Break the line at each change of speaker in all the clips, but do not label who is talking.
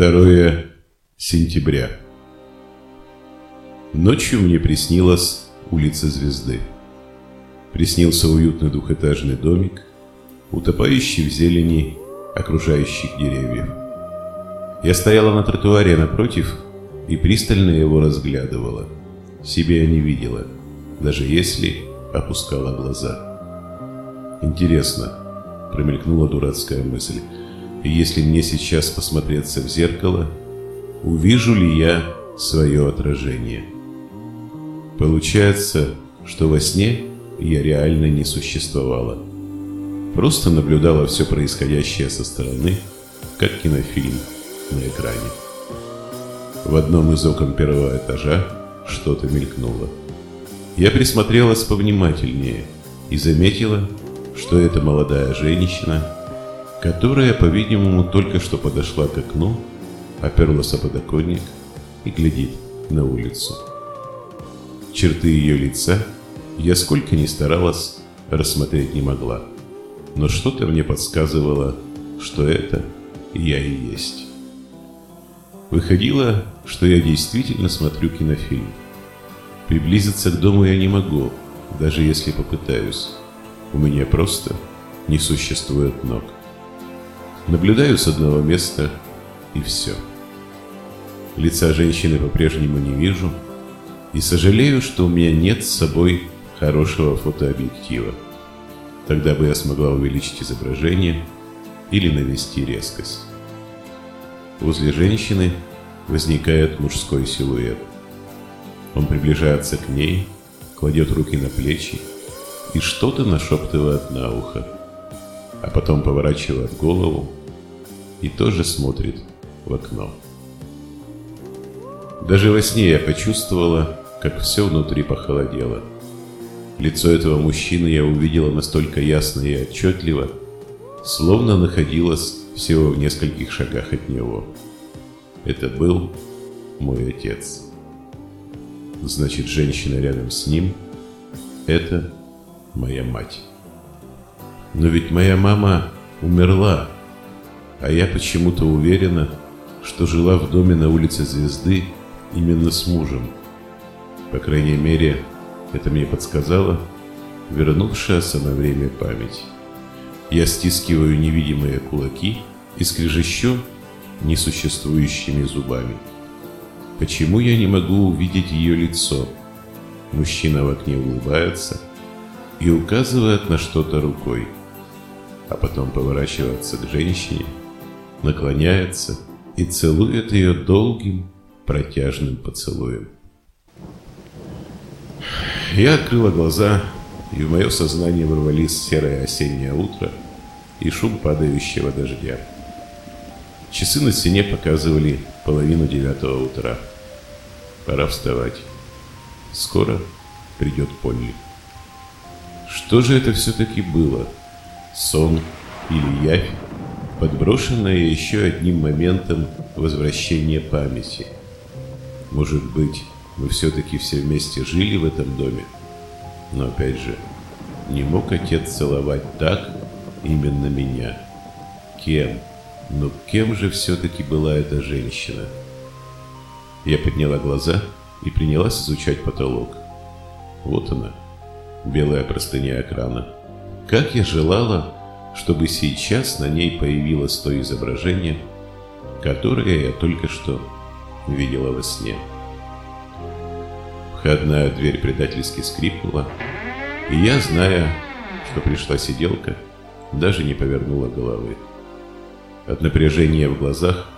2 сентября. Ночью мне приснилась улица Звезды. Приснился уютный двухэтажный домик, утопающий в зелени окружающих деревьев. Я стояла на тротуаре напротив и пристально его разглядывала. Себя не видела, даже если опускала глаза. Интересно, промелькнула дурацкая мысль, если мне сейчас посмотреться в зеркало, увижу ли я свое отражение? Получается, что во сне я реально не существовала. Просто наблюдала все происходящее со стороны, как кинофильм на экране. В одном из окон первого этажа что-то мелькнуло. Я присмотрелась повнимательнее и заметила, что это молодая женщина которая, по-видимому, только что подошла к окну, оперлась о подоконник и глядит на улицу. Черты ее лица я сколько ни старалась рассмотреть не могла, но что-то мне подсказывало, что это я и есть. Выходило, что я действительно смотрю кинофильм. Приблизиться к дому я не могу, даже если попытаюсь. У меня просто не существует ног. Наблюдаю с одного места и все. Лица женщины по-прежнему не вижу и сожалею, что у меня нет с собой хорошего фотообъектива. Тогда бы я смогла увеличить изображение или навести резкость. Возле женщины возникает мужской силуэт. Он приближается к ней, кладет руки на плечи и что-то нашептывает на ухо а потом поворачивает голову и тоже смотрит в окно. Даже во сне я почувствовала, как все внутри похолодело. Лицо этого мужчины я увидела настолько ясно и отчетливо, словно находилась всего в нескольких шагах от него. Это был мой отец. Значит, женщина рядом с ним – это моя мать. Но ведь моя мама умерла, а я почему-то уверена, что жила в доме на улице Звезды именно с мужем. По крайней мере, это мне подсказала вернувшаяся на время память. Я стискиваю невидимые кулаки и скрежещу несуществующими зубами. Почему я не могу увидеть ее лицо? Мужчина в окне улыбается и указывает на что-то рукой а потом поворачивается к женщине, наклоняется и целует ее долгим протяжным поцелуем. Я открыла глаза, и в мое сознание ворвались серое осеннее утро и шум падающего дождя. Часы на стене показывали половину девятого утра. Пора вставать. Скоро придет Полли. Что же это все-таки было? — сон или явь, подброшенная еще одним моментом возвращения памяти. Может быть, мы все-таки все вместе жили в этом доме? Но опять же, не мог отец целовать так именно меня. Кем? Ну кем же все-таки была эта женщина? Я подняла глаза и принялась изучать потолок. Вот она, белая простыня экрана. Как я желала, чтобы сейчас на ней появилось то изображение, которое я только что видела во сне. Входная дверь предательски скрипнула, и я, зная, что пришла сиделка, даже не повернула головы. От напряжения в глазах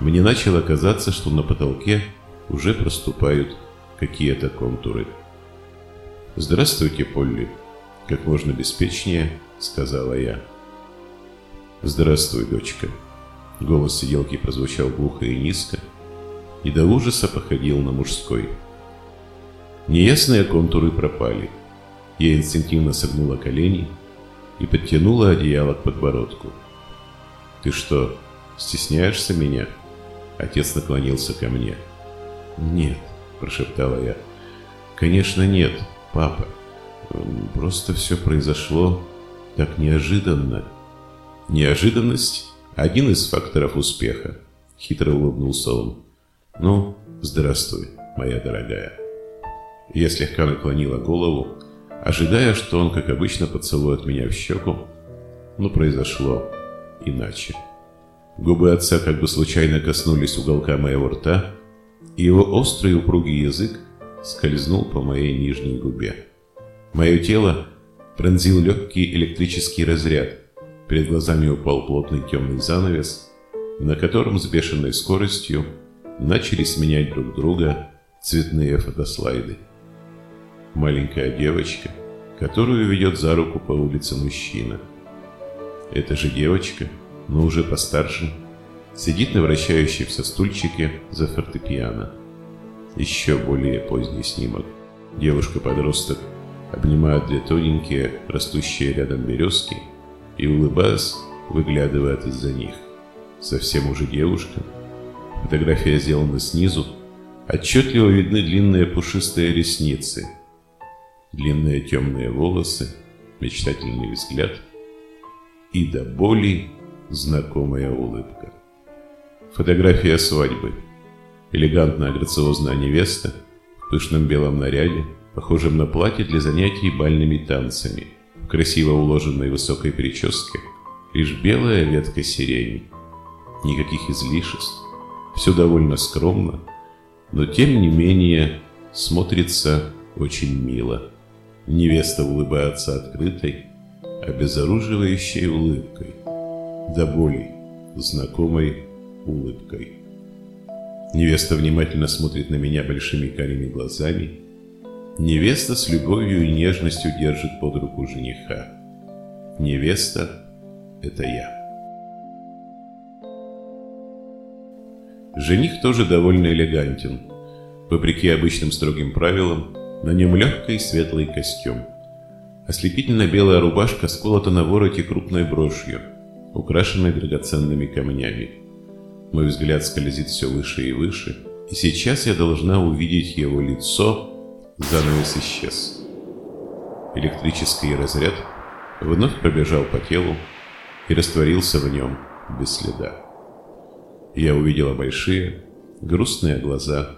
мне начало казаться, что на потолке уже проступают какие-то контуры. «Здравствуйте, Полли!» Как можно беспечнее сказала я. «Здравствуй, дочка». Голос сиделки прозвучал глухо и низко, и до ужаса походил на мужской. Неясные контуры пропали. Я инстинктивно согнула колени и подтянула одеяло к подбородку. «Ты что, стесняешься меня?» Отец наклонился ко мне. «Нет», – прошептала я. «Конечно нет, папа. Просто все произошло так неожиданно. Неожиданность – один из факторов успеха. Хитро улыбнулся он. «Ну, здравствуй, моя дорогая». Я слегка наклонила голову, ожидая, что он, как обычно, поцелует меня в щеку, но произошло иначе. Губы отца как бы случайно коснулись уголка моего рта, и его острый упругий язык скользнул по моей нижней губе. Мое тело пронзил легкий электрический разряд. Перед глазами упал плотный темный занавес, на котором с бешеной скоростью начали сменять друг друга цветные фотослайды. Маленькая девочка, которую ведет за руку по улице мужчина. Эта же девочка, но уже постарше, сидит на вращающемся стульчике за фортепиано. Еще более поздний снимок. Девушка-подросток обнимает две тоненькие, растущие рядом березки и, улыбаясь, выглядывает из-за них. Совсем уже девушка. Фотография сделана снизу. Отчетливо видны длинные пушистые ресницы, длинные темные волосы, мечтательный взгляд и до боли знакомая улыбка. Фотография свадьбы. Элегантная грациозная невеста в пышном белом наряде, похожем на платье для занятий бальными танцами, в красиво уложенной высокой прическе, лишь белая ветка сирени. Никаких излишеств, все довольно скромно, но тем не менее смотрится очень мило. Невеста улыбается открытой, обезоруживающей улыбкой, до боли знакомой улыбкой. Невеста внимательно смотрит на меня большими карими глазами. Невеста с любовью и нежностью держит под руку жениха. Невеста – это я. Жених тоже довольно элегантен. Вопреки обычным строгим правилам, на нем легкий светлый костюм. Ослепительно белая рубашка сколота на вороте крупной брошью, украшенной драгоценными камнями. Мой взгляд скользит все выше и выше, и сейчас я должна увидеть его лицо, занавес исчез. Электрический разряд вновь пробежал по телу и растворился в нем без следа. Я увидела большие, грустные глаза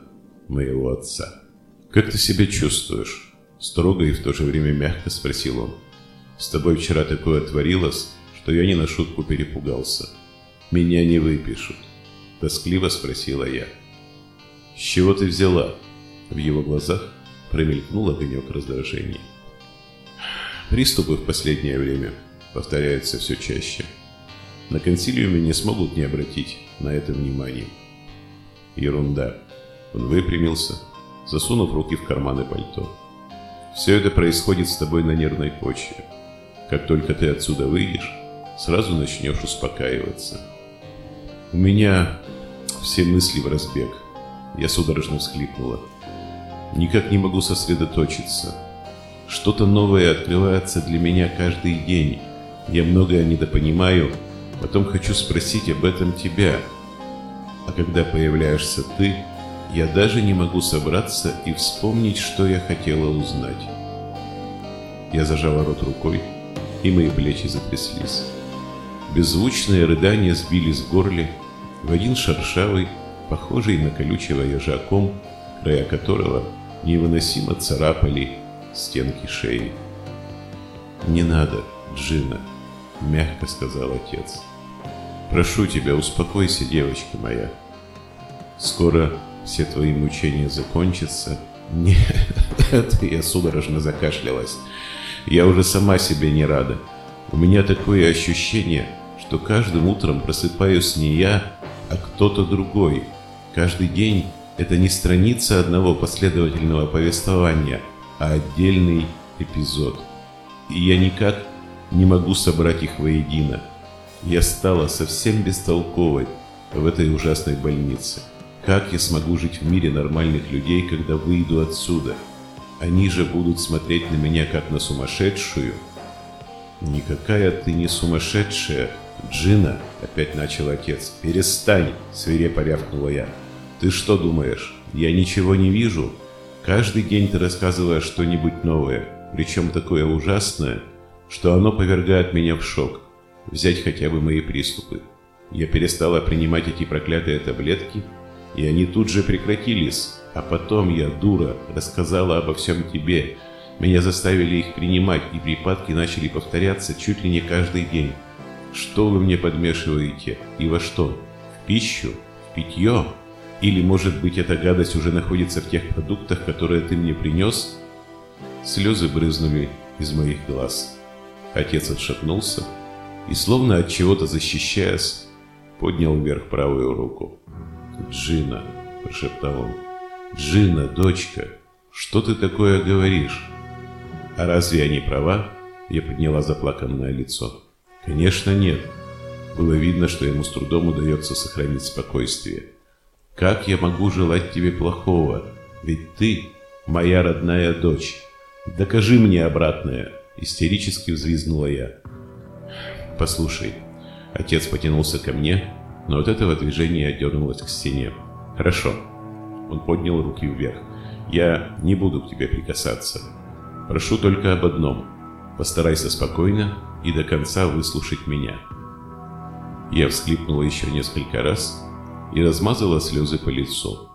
моего отца. «Как ты себя чувствуешь?» Строго и в то же время мягко спросил он. «С тобой вчера такое творилось, что я не на шутку перепугался. Меня не выпишут. — тоскливо спросила я. «С чего ты взяла?» В его глазах промелькнул огонек раздражения. Приступы в последнее время повторяются все чаще. На консилиуме не смогут не обратить на это внимание. Ерунда. Он выпрямился, засунув руки в карманы пальто. Все это происходит с тобой на нервной почве. Как только ты отсюда выйдешь, сразу начнешь успокаиваться. У меня все мысли в разбег. Я судорожно всхлипнула. Никак не могу сосредоточиться. Что-то новое открывается для меня каждый день. Я многое недопонимаю, потом хочу спросить об этом тебя. А когда появляешься ты, я даже не могу собраться и вспомнить, что я хотела узнать. Я зажала рот рукой, и мои плечи затряслись. Беззвучные рыдания сбились в горле, в один шершавый, похожий на колючего ежа ком, края которого невыносимо царапали стенки шеи. «Не надо, Джина», — мягко сказал отец. «Прошу тебя, успокойся, девочка моя. Скоро все твои мучения закончатся». «Нет», — я судорожно закашлялась. «Я уже сама себе не рада. У меня такое ощущение, что каждым утром просыпаюсь не я, а кто-то другой. Каждый день это не страница одного последовательного повествования, а отдельный эпизод. И я никак не могу собрать их воедино. Я стала совсем бестолковой в этой ужасной больнице. Как я смогу жить в мире нормальных людей, когда выйду отсюда? Они же будут смотреть на меня как на сумасшедшую. Никакая ты не сумасшедшая, «Джина!» — опять начал отец. «Перестань!» — свирепо рявкнула я. «Ты что думаешь, я ничего не вижу? Каждый день ты рассказываешь что-нибудь новое, причем такое ужасное, что оно повергает меня в шок. Взять хотя бы мои приступы. Я перестала принимать эти проклятые таблетки, и они тут же прекратились. А потом я, дура, рассказала обо всем тебе. Меня заставили их принимать, и припадки начали повторяться чуть ли не каждый день. Что вы мне подмешиваете? И во что? В пищу? В питье? Или, может быть, эта гадость уже находится в тех продуктах, которые ты мне принес? Слезы брызнули из моих глаз. Отец отшатнулся и, словно от чего-то защищаясь, поднял вверх правую руку. «Джина», – прошептал он, – «Джина, дочка, что ты такое говоришь?» «А разве я не права?» – я подняла заплаканное лицо. «Конечно нет». Было видно, что ему с трудом удается сохранить спокойствие. «Как я могу желать тебе плохого? Ведь ты моя родная дочь. Докажи мне обратное!» Истерически взвизгнула я. «Послушай». Отец потянулся ко мне, но от этого движения дернулась к стене. «Хорошо». Он поднял руки вверх. «Я не буду к тебе прикасаться. Прошу только об одном. Постарайся спокойно и до конца выслушать меня». Я всхлипнула еще несколько раз и размазала слезы по лицу.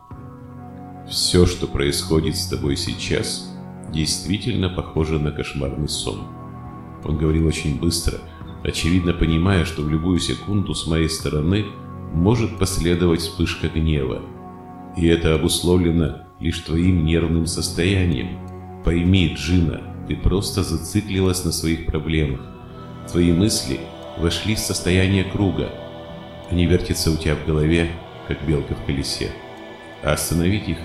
«Все, что происходит с тобой сейчас, действительно похоже на кошмарный сон». Он говорил очень быстро, очевидно понимая, что в любую секунду с моей стороны – может последовать вспышка гнева. И это обусловлено лишь твоим нервным состоянием. Пойми, Джина, ты просто зациклилась на своих проблемах. Твои мысли вошли в состояние круга. Они вертятся у тебя в голове, как белка в колесе. А остановить их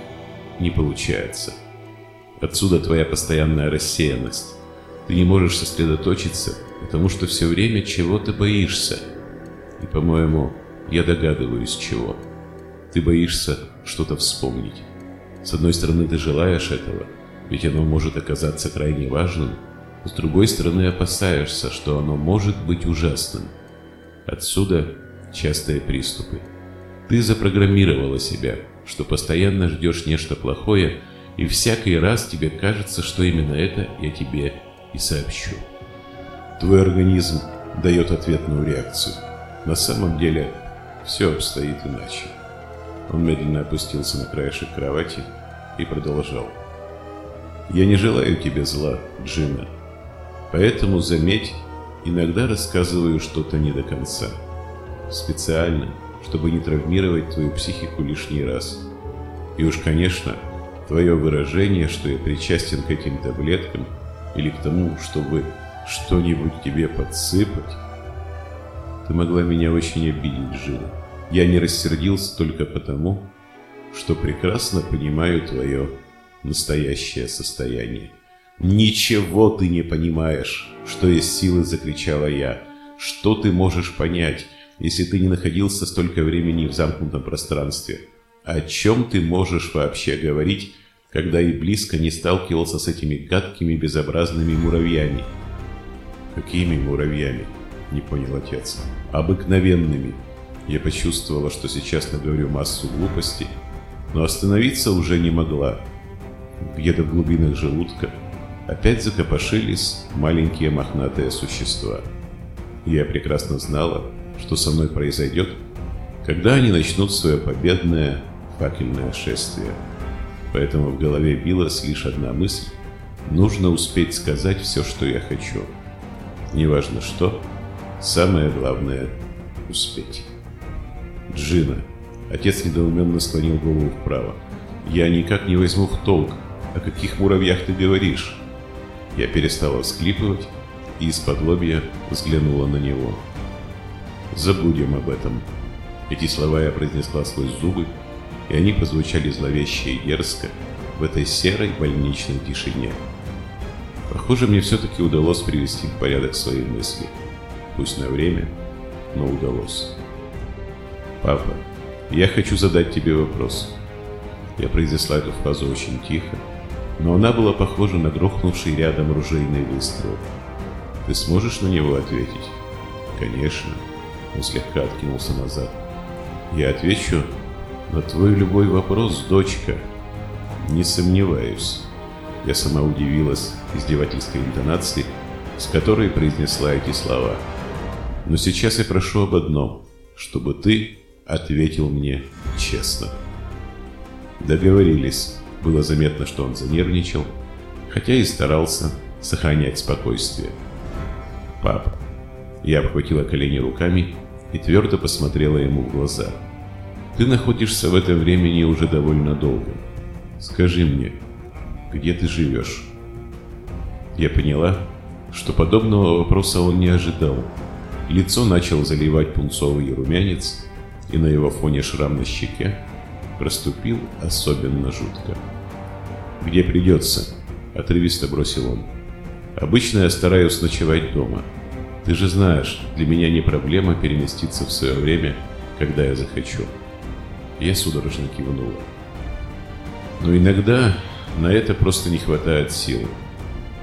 не получается. Отсюда твоя постоянная рассеянность. Ты не можешь сосредоточиться, потому что все время чего-то боишься. И, по-моему, я догадываюсь, чего. Ты боишься что-то вспомнить. С одной стороны, ты желаешь этого, ведь оно может оказаться крайне важным. С другой стороны, опасаешься, что оно может быть ужасным. Отсюда частые приступы. Ты запрограммировала себя, что постоянно ждешь нечто плохое, и всякий раз тебе кажется, что именно это я тебе и сообщу. Твой организм дает ответную реакцию. На самом деле все обстоит иначе. Он медленно опустился на краешек кровати и продолжал. «Я не желаю тебе зла, Джина. Поэтому, заметь, иногда рассказываю что-то не до конца. Специально, чтобы не травмировать твою психику лишний раз. И уж, конечно, твое выражение, что я причастен к этим таблеткам или к тому, чтобы что-нибудь тебе подсыпать, ты могла меня очень обидеть, Жила. Я не рассердился только потому, что прекрасно понимаю твое настоящее состояние. «Ничего ты не понимаешь!» — что есть силы, закричала я. «Что ты можешь понять, если ты не находился столько времени в замкнутом пространстве? О чем ты можешь вообще говорить, когда и близко не сталкивался с этими гадкими безобразными муравьями?» «Какими муравьями?» — не понял отец обыкновенными. Я почувствовала, что сейчас наговорю массу глупостей, но остановиться уже не могла. Где-то в глубинах желудка опять закопошились маленькие мохнатые существа. Я прекрасно знала, что со мной произойдет, когда они начнут свое победное факельное шествие. Поэтому в голове билась лишь одна мысль – нужно успеть сказать все, что я хочу. Неважно что – Самое главное – успеть. Джина. Отец недоуменно склонил голову вправо. Я никак не возьму в толк. О каких муравьях ты говоришь? Я перестала всклипывать и из-под лобья взглянула на него. Забудем об этом. Эти слова я произнесла сквозь зубы, и они прозвучали зловеще и дерзко в этой серой больничной тишине. Похоже, мне все-таки удалось привести в порядок свои мысли пусть на время, но удалось. «Папа, я хочу задать тебе вопрос». Я произнесла эту фразу очень тихо, но она была похожа на грохнувший рядом ружейный выстрел. «Ты сможешь на него ответить?» «Конечно». Он слегка откинулся назад. «Я отвечу на твой любой вопрос, дочка». «Не сомневаюсь». Я сама удивилась издевательской интонации, с которой произнесла эти слова – но сейчас я прошу об одном, чтобы ты ответил мне честно. Договорились. Было заметно, что он занервничал, хотя и старался сохранять спокойствие. «Пап». Я обхватила колени руками и твердо посмотрела ему в глаза. «Ты находишься в этом времени уже довольно долго. Скажи мне, где ты живешь?» Я поняла, что подобного вопроса он не ожидал. Лицо начал заливать пунцовый румянец, и на его фоне шрам на щеке проступил особенно жутко. «Где придется?» – отрывисто бросил он. «Обычно я стараюсь ночевать дома. Ты же знаешь, для меня не проблема переместиться в свое время, когда я захочу». Я судорожно кивнула. Но иногда на это просто не хватает сил.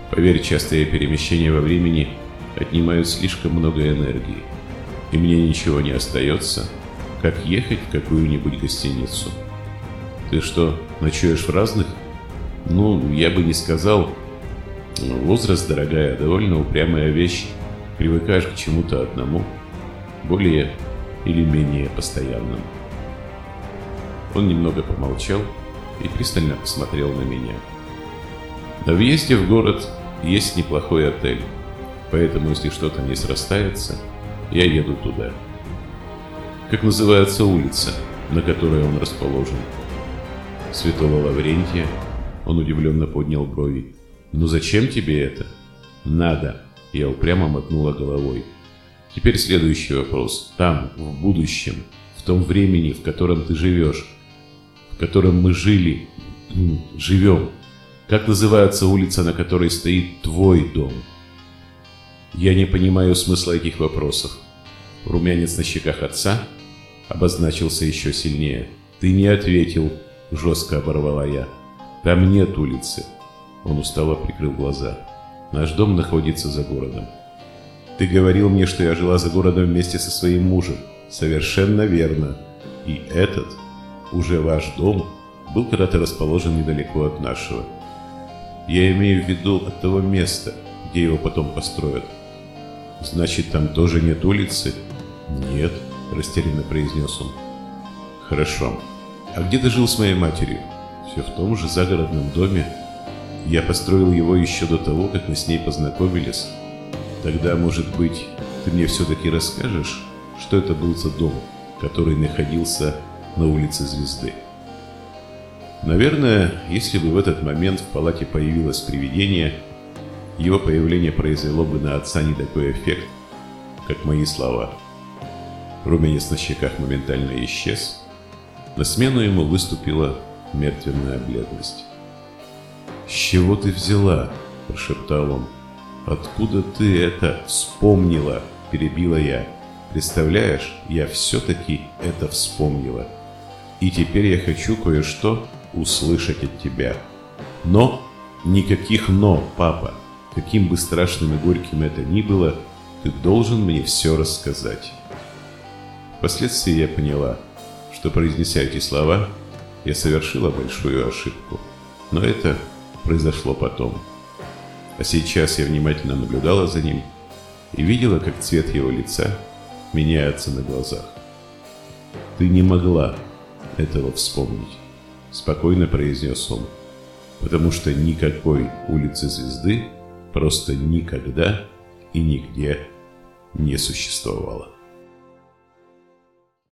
Поверь, частые перемещения во времени отнимают слишком много энергии, и мне ничего не остается, как ехать в какую-нибудь гостиницу. Ты что, ночуешь в разных? Ну, я бы не сказал. Возраст, дорогая, довольно упрямая вещь. Привыкаешь к чему-то одному, более или менее постоянному. Он немного помолчал и пристально посмотрел на меня. На въезде в город есть неплохой отель, поэтому если что-то не срастается, я еду туда. Как называется улица, на которой он расположен? Святого Лаврентия. Он удивленно поднял брови. «Ну зачем тебе это?» «Надо!» Я упрямо мотнула головой. Теперь следующий вопрос. Там, в будущем, в том времени, в котором ты живешь, в котором мы жили, живем, как называется улица, на которой стоит твой дом? Я не понимаю смысла этих вопросов. Румянец на щеках отца обозначился еще сильнее. «Ты не ответил», — жестко оборвала я. «Там нет улицы». Он устало прикрыл глаза. «Наш дом находится за городом». «Ты говорил мне, что я жила за городом вместе со своим мужем». «Совершенно верно. И этот, уже ваш дом, был когда-то расположен недалеко от нашего. Я имею в виду от того места, где его потом построят». «Значит, там тоже нет улицы?» «Нет», — растерянно произнес он. «Хорошо. А где ты жил с моей матерью?» «Все в том же загородном доме. Я построил его еще до того, как мы с ней познакомились. Тогда, может быть, ты мне все-таки расскажешь, что это был за дом, который находился на улице Звезды?» Наверное, если бы в этот момент в палате появилось привидение, его появление произвело бы на отца не такой эффект, как мои слова – Румянец на щеках моментально исчез. На смену ему выступила мертвенная бледность. «С чего ты взяла?» – прошептал он. «Откуда ты это вспомнила?» – перебила я. «Представляешь, я все-таки это вспомнила. И теперь я хочу кое-что услышать от тебя. Но никаких «но», папа. Каким бы страшным и горьким это ни было, ты должен мне все рассказать». Впоследствии я поняла, что произнеся эти слова, я совершила большую ошибку. Но это произошло потом. А сейчас я внимательно наблюдала за ним и видела, как цвет его лица меняется на глазах. «Ты не могла этого вспомнить», — спокойно произнес он, «потому что никакой улицы звезды просто никогда и нигде не существовало».